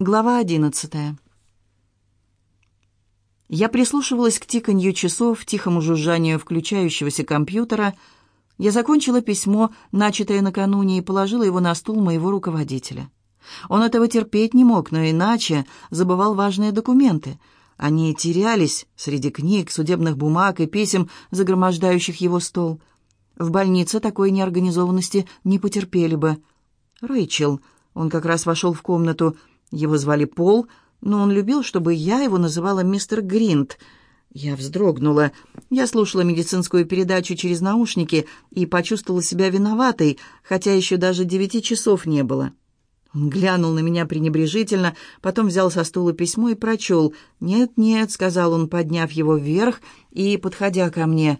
Глава одиннадцатая. Я прислушивалась к тиканью часов, тихому жужжанию включающегося компьютера. Я закончила письмо, начатое накануне, и положила его на стул моего руководителя. Он этого терпеть не мог, но иначе забывал важные документы. Они терялись среди книг, судебных бумаг и писем, загромождающих его стол. В больнице такой неорганизованности не потерпели бы. «Рэйчел», он как раз вошел в комнату, — его звали Пол, но он любил, чтобы я его называла мистер Гринт. Я вздрогнула. Я слушала медицинскую передачу через наушники и почувствовала себя виноватой, хотя еще даже девяти часов не было. Он глянул на меня пренебрежительно, потом взял со стула письмо и прочел. «Нет-нет», — сказал он, подняв его вверх и подходя ко мне.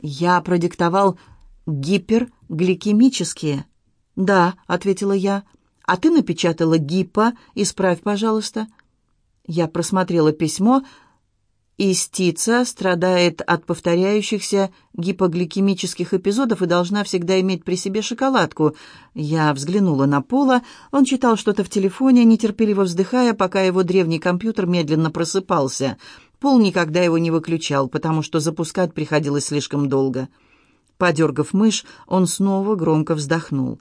«Я продиктовал гипергликемические». «Да», — ответила я. А ты напечатала гипо, исправь, пожалуйста». Я просмотрела письмо. Истица страдает от повторяющихся гипогликемических эпизодов и должна всегда иметь при себе шоколадку. Я взглянула на Пола. Он читал что-то в телефоне, нетерпеливо вздыхая, пока его древний компьютер медленно просыпался. Пол никогда его не выключал, потому что запускать приходилось слишком долго. Подергав мышь, он снова громко вздохнул.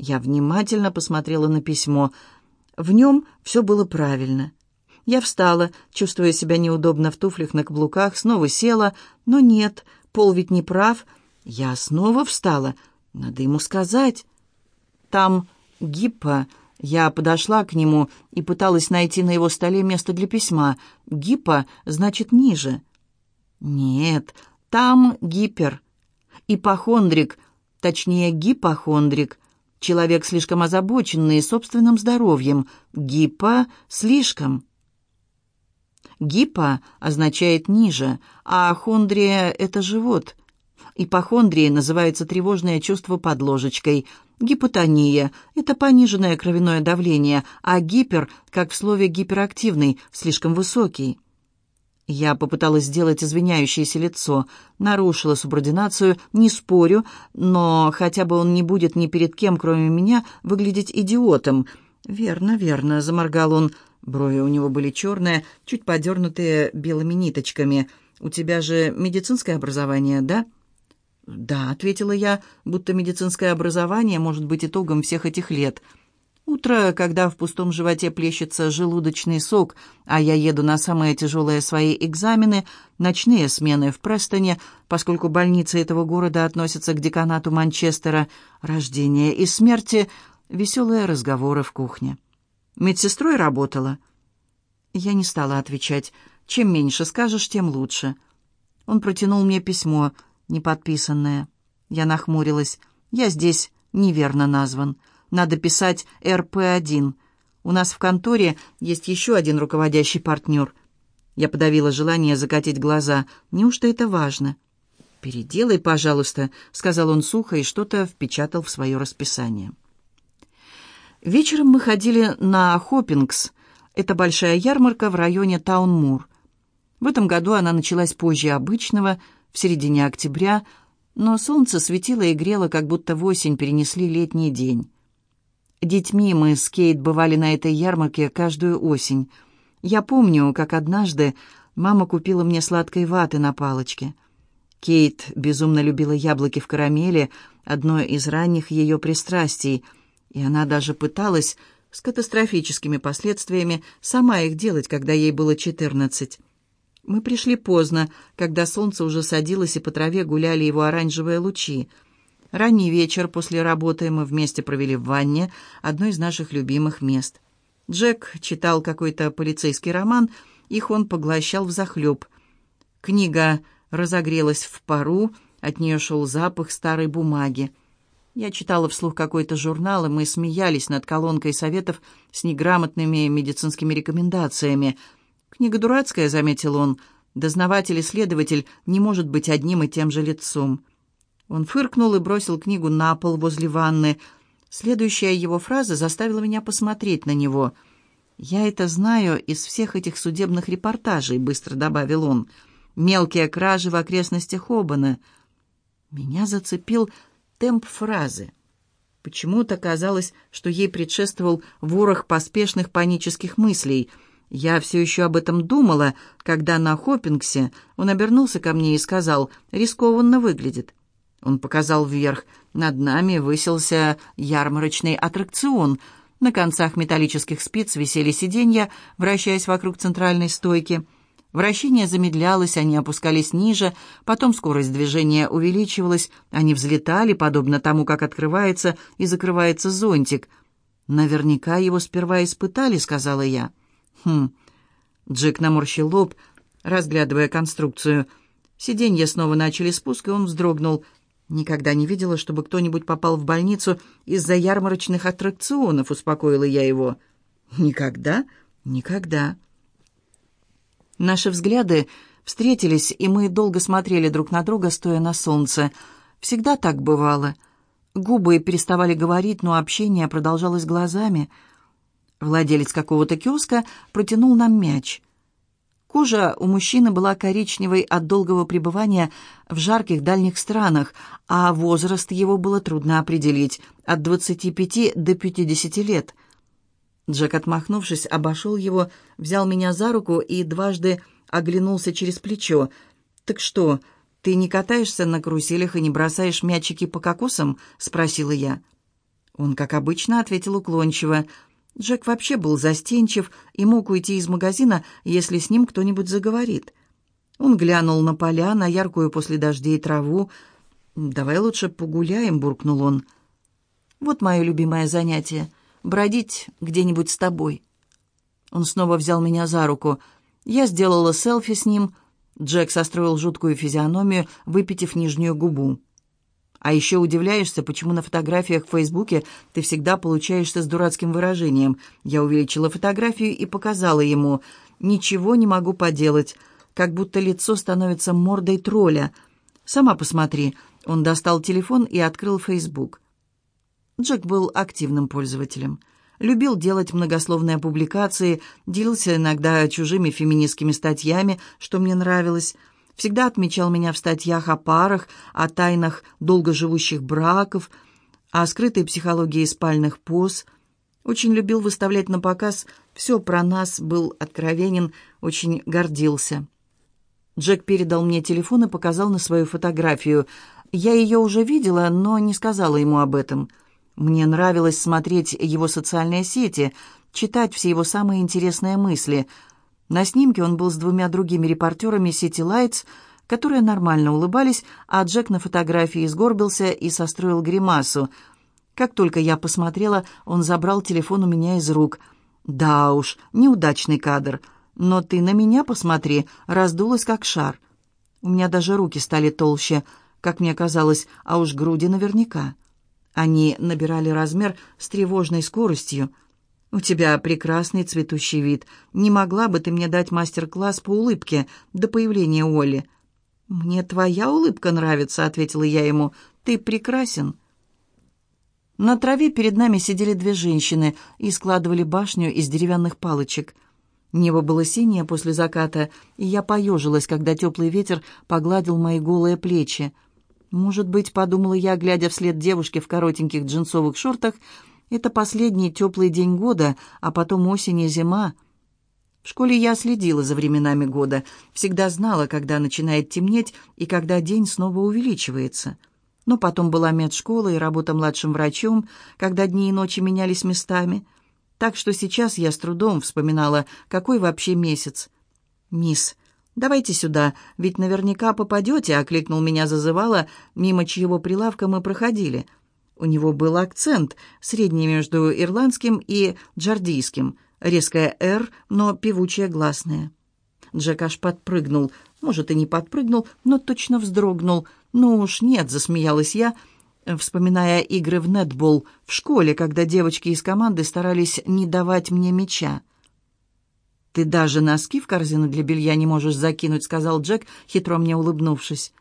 Я внимательно посмотрела на письмо. В нем все было правильно. Я встала, чувствуя себя неудобно в туфлях на каблуках, снова села, но нет, Пол ведь не прав. Я снова встала, надо ему сказать. Там гиппа. Я подошла к нему и пыталась найти на его столе место для письма. Гиппа значит ниже. Нет, там гипер. Ипохондрик, точнее гипохондрик — Человек слишком озабоченный собственным здоровьем. Гипо — слишком. Гипо означает «ниже», а хондрия — это живот. Ипохондрия называется тревожное чувство под ложечкой. Гипотония — это пониженное кровяное давление, а гипер, как в слове гиперактивный, слишком высокий. Я попыталась сделать извиняющееся лицо, нарушила субординацию, не спорю, но хотя бы он не будет ни перед кем, кроме меня, выглядеть идиотом. «Верно, верно», — заморгал он. Брови у него были черные, чуть подернутые белыми ниточками. «У тебя же медицинское образование, да?» «Да», — ответила я, будто медицинское образование может быть итогом всех этих лет — Утро, когда в пустом животе плещется желудочный сок, а я еду на самые тяжелые свои экзамены, ночные смены в Престоне, поскольку больницы этого города относятся к деканату Манчестера, рождение и смерти, веселые разговоры в кухне. Медсестрой работала. Я не стала отвечать. Чем меньше скажешь, тем лучше. Он протянул мне письмо, неподписанное. Я нахмурилась. Я здесь неверно назван. Надо писать РП-1. У нас в конторе есть еще один руководящий партнер. Я подавила желание закатить глаза. Неужто это важно? «Переделай, пожалуйста», — сказал он сухо и что-то впечатал в свое расписание. Вечером мы ходили на Хоппингс. Это большая ярмарка в районе Таунмур. В этом году она началась позже обычного, в середине октября, но солнце светило и грело, как будто в осень перенесли летний день. Детьми мы с Кейт бывали на этой ярмарке каждую осень. Я помню, как однажды мама купила мне сладкой ваты на палочке. Кейт безумно любила яблоки в карамели, одно из ранних ее пристрастий, и она даже пыталась с катастрофическими последствиями сама их делать, когда ей было четырнадцать. Мы пришли поздно, когда солнце уже садилось, и по траве гуляли его оранжевые лучи — Ранний вечер после работы мы вместе провели в ванне, одно из наших любимых мест. Джек читал какой-то полицейский роман, их он поглощал взахлеб. Книга разогрелась в пару, от нее шел запах старой бумаги. Я читала вслух какой-то журнал, и мы смеялись над колонкой советов с неграмотными медицинскими рекомендациями. «Книга дурацкая», — заметил он. «Дознаватель и следователь не может быть одним и тем же лицом». Он фыркнул и бросил книгу на пол возле ванны. Следующая его фраза заставила меня посмотреть на него. «Я это знаю из всех этих судебных репортажей», — быстро добавил он. «Мелкие кражи в окрестностях Обана». Меня зацепил темп фразы. Почему-то казалось, что ей предшествовал ворох поспешных панических мыслей. Я все еще об этом думала, когда на Хоппингсе он обернулся ко мне и сказал «рискованно выглядит». Он показал вверх. Над нами высился ярмарочный аттракцион. На концах металлических спиц висели сиденья, вращаясь вокруг центральной стойки – Вращение замедлялось, они опускались ниже, потом скорость движения увеличивалась, они взлетали, подобно тому, как открывается и закрывается зонтик. «Наверняка его сперва испытали», — сказала я. «Хм». Джек наморщил лоб, разглядывая конструкцию. Сиденья снова начали спуск, и он вздрогнул. «Никогда не видела, чтобы кто-нибудь попал в больницу из-за ярмарочных аттракционов», — успокоила я его. «Никогда? Никогда». Наши взгляды встретились, и мы долго смотрели друг на друга, стоя на солнце. Всегда так бывало. Губы переставали говорить, но общение продолжалось глазами. Владелец какого-то киоска протянул нам мяч. Кожа у мужчины была коричневой от долгого пребывания в жарких дальних странах, а возраст его было трудно определить — от 25 до 50 лет — Джек, отмахнувшись, обошел его, взял меня за руку и дважды оглянулся через плечо. «Так что, ты не катаешься на каруселях и не бросаешь мячики по кокосам?» — спросила я. Он, как обычно, ответил уклончиво. Джек вообще был застенчив и мог уйти из магазина, если с ним кто-нибудь заговорит. Он глянул на поля, на яркую после дождей траву. «Давай лучше погуляем», — буркнул он. «Вот мое любимое занятие бродить где-нибудь с тобой». Он снова взял меня за руку. Я сделала селфи с ним. Джек состроил жуткую физиономию, выпитив нижнюю губу. А еще удивляешься, почему на фотографиях в Фейсбуке ты всегда получаешься с дурацким выражением. Я увеличила фотографию и показала ему. Ничего не могу поделать, как будто лицо становится мордой тролля. Сама посмотри. Он достал телефон и открыл Фейсбук. Джек был активным пользователем. Любил делать многословные публикации, делился иногда чужими феминистскими статьями, что мне нравилось. Всегда отмечал меня в статьях о парах, о тайнах долгоживущих браков, о скрытой психологии спальных поз. Очень любил выставлять на показ все про нас, был откровенен, очень гордился. Джек передал мне телефон и показал на свою фотографию. Я ее уже видела, но не сказала ему об этом. Мне нравилось смотреть его социальные сети, читать все его самые интересные мысли. На снимке он был с двумя другими репортерами City Lights, которые нормально улыбались, а Джек на фотографии сгорбился и состроил гримасу. Как только я посмотрела, он забрал телефон у меня из рук. «Да уж, неудачный кадр. Но ты на меня посмотри, раздулась как шар. У меня даже руки стали толще, как мне казалось, а уж груди наверняка». Они набирали размер с тревожной скоростью. «У тебя прекрасный цветущий вид. Не могла бы ты мне дать мастер-класс по улыбке до появления Оли?» «Мне твоя улыбка нравится», — ответила я ему. «Ты прекрасен». На траве перед нами сидели две женщины и складывали башню из деревянных палочек. Небо было синее после заката, и я поежилась, когда теплый ветер погладил мои голые плечи. Может быть, подумала я, глядя вслед девушке в коротеньких джинсовых шортах, это последний теплый день года, а потом осень и зима. В школе я следила за временами года, всегда знала, когда начинает темнеть и когда день снова увеличивается. Но потом была медшкола и работа младшим врачом, когда дни и ночи менялись местами. Так что сейчас я с трудом вспоминала, какой вообще месяц. «Мисс, «Давайте сюда, ведь наверняка попадете», — окликнул меня зазывало, мимо чьего прилавка мы проходили. У него был акцент, средний между ирландским и джардийским, резкое «р», но певучее гласное. Джек аж подпрыгнул, может, и не подпрыгнул, но точно вздрогнул. «Ну уж нет», — засмеялась я, вспоминая игры в нетбол в школе, когда девочки из команды старались не давать мне мяча. «Ты даже носки в корзину для белья не можешь закинуть», — сказал Джек, хитро мне улыбнувшись.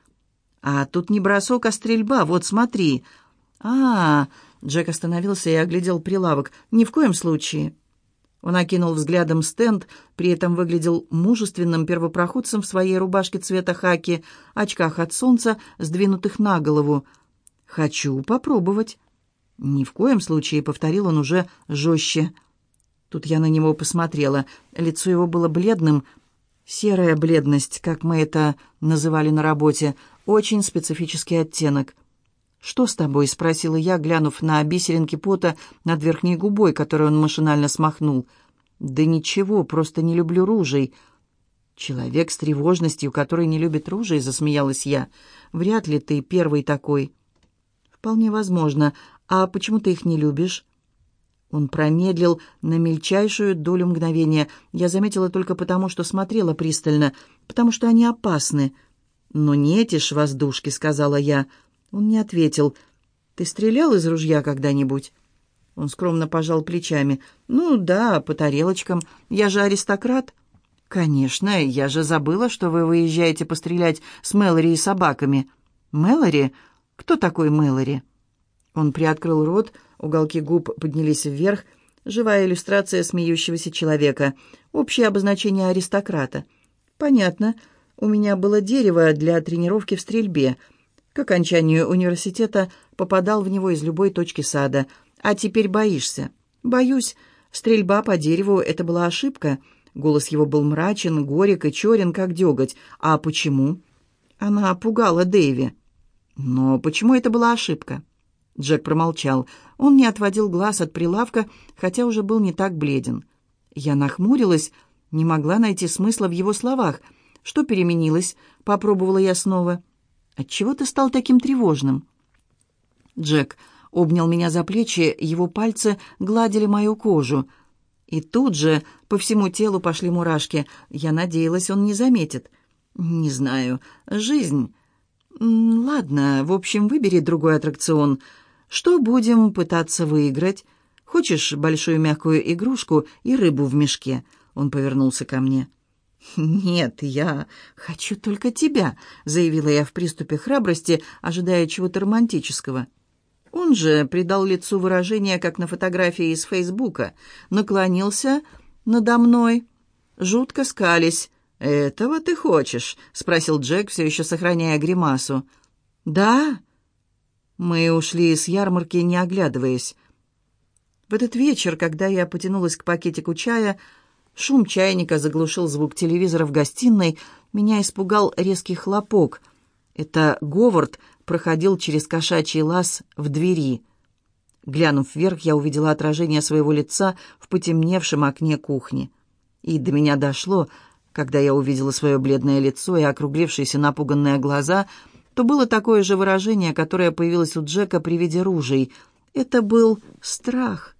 «А тут не бросок, а стрельба, вот смотри». «А, Джек остановился и оглядел прилавок. «Ни в коем случае». Он окинул взглядом стенд, при этом выглядел мужественным первопроходцем в своей рубашке цвета хаки, очках от солнца, сдвинутых на голову. «Хочу попробовать». «Ни в коем случае», — повторил он уже жестче. Тут я на него посмотрела. Лицо его было бледным, серая бледность, как мы это называли на работе, очень специфический оттенок. «Что с тобой?» — спросила я, глянув на бисеринки пота над верхней губой, которую он машинально смахнул. «Да ничего, просто не люблю ружей». «Человек с тревожностью, который не любит ружей», — засмеялась я. «Вряд ли ты первый такой». «Вполне возможно. А почему ты их не любишь?» Он промедлил на мельчайшую долю мгновения. Я заметила только потому, что смотрела пристально, потому что они опасны. «Но не эти ж воздушки», — сказала я. Он не ответил. «Ты стрелял из ружья когда-нибудь?» Он скромно пожал плечами. «Ну да, по тарелочкам. Я же аристократ». «Конечно, я же забыла, что вы выезжаете пострелять с Мэлори и собаками». «Мэлори? Кто такой Мэлори?» Он приоткрыл рот, уголки губ поднялись вверх. Живая иллюстрация смеющегося человека. Общее обозначение аристократа. «Понятно. У меня было дерево для тренировки в стрельбе. К окончанию университета попадал в него из любой точки сада. А теперь боишься?» «Боюсь. Стрельба по дереву — это была ошибка». Голос его был мрачен, горек и черен, как деготь. «А почему?» Она пугала Дэйви. «Но почему это была ошибка?» Джек промолчал. Он не отводил глаз от прилавка, хотя уже был не так бледен. Я нахмурилась, не могла найти смысла в его словах. Что переменилось? Попробовала я снова. Отчего ты стал таким тревожным? Джек обнял меня за плечи, его пальцы гладили мою кожу. И тут же по всему телу пошли мурашки. Я надеялась, он не заметит. «Не знаю. Жизнь...» «Ладно, в общем, выбери другой аттракцион. Что будем пытаться выиграть? Хочешь большую мягкую игрушку и рыбу в мешке?» Он повернулся ко мне. «Нет, я хочу только тебя», — заявила я в приступе храбрости, ожидая чего-то романтического. Он же придал лицу выражение, как на фотографии из Фейсбука, наклонился надо мной, жутко скались. «Этого ты хочешь?» — спросил Джек, все еще сохраняя гримасу. «Да», мы ушли с ярмарки, не оглядываясь. В этот вечер, когда я потянулась к пакетику чая, шум чайника заглушил звук телевизора в гостиной, меня испугал резкий хлопок. Это Говард проходил через кошачий лаз в двери. Глянув вверх, я увидела отражение своего лица в потемневшем окне кухни. И до меня дошло, когда я увидела свое бледное лицо и округлившиеся напуганные глаза — то было такое же выражение, которое появилось у Джека при виде ружей. Это был страх.